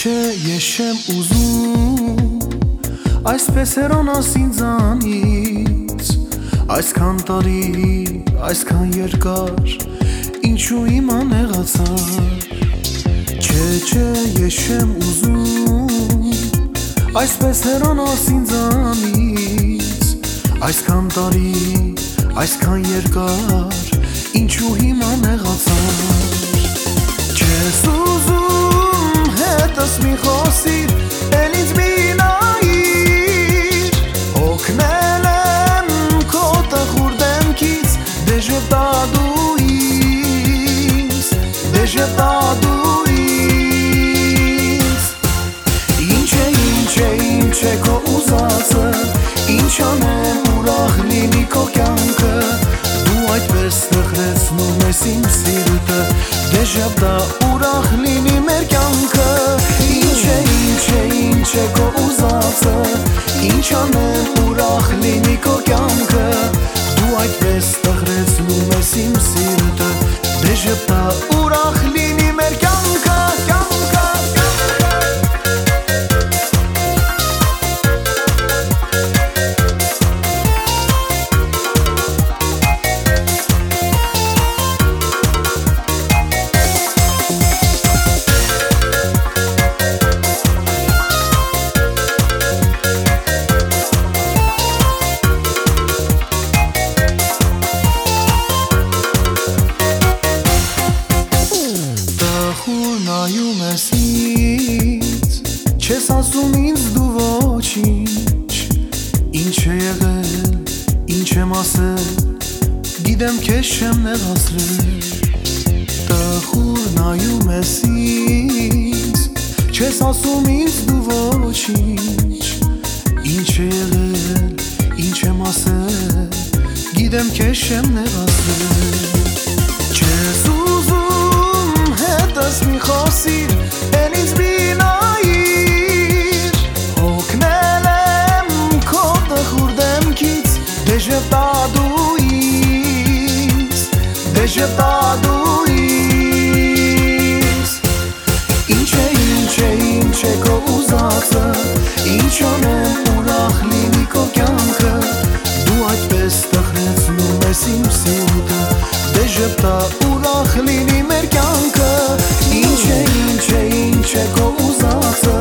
չեմ ուզում Այսպես հեռանաս ինձանից Այսքան տարի, այսքան երկար Ինչու իմ անեղացար Չէ, չէ, ես չեմ ուզում Այսպես հեռանաս ինձանից Այսքան տարի, այսքան երկար Ինչու հիմա նեղացար Չես ուզում հետս մի խոսիր Էլ ինձ մի նայիր Հոգնել եմ քո տխուր դեմքից Դեժե տա դու ինձ Դեժե տա դու ինձ Ինչ է, ինչ է, ինչ է քո ուզածը Ինչ անեմ ուրախ լինի քո կյանքը Դու այդպես տխրեցնում ես իմ սիրտը Դեժավդա ուրախ լինի մեր կյանքը Ինչ է, ինչ է, ինչ է քո ուզածը Ինչ անեմ Չես ասում ինձ դու ոչինչ Ինչ է եղել, ինչ եմ ասել Գիտեմ քեզ չեմ նեղացրել Տխուր նայում ես ինձ Չես ասում ինձ դու ոչինչ Ինչ է եղել, ինչ եմ ասել Գիտեմ քեզ չեմ նեղացրել Դեժը տա դու ինձ Դեժը տա դու ինձ Ինչ է, ինչ է, ինչ է քո ուզածը Ինչ անեմ ուրախ լինի քո կյանքը Դու այդպես տխրեցնում ես իմ սիրտը Դեժպտա ուրախ լինի մեր կյանքը Ինչ է, ինչ է, ինչ է քո ուզածը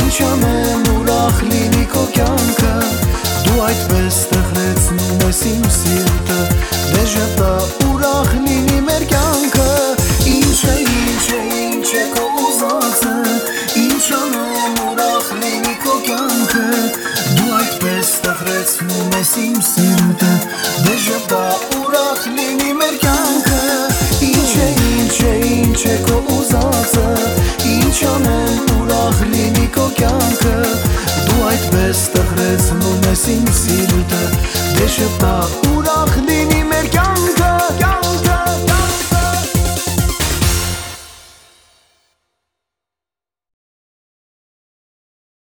Ինչ անեմ ուրախ լինի քո կյանքը ես իմ սիրտը Դեժպտա ուրախ լինի մեր կյանքը Ինչ է, ինչ է, ինչ է քո ուզածը Ինչ անեմ ուրախ լինի քո կյանքը Դու այդպես տխրեցնում ես իմ սիրտը Դեժպտա Դու այդպես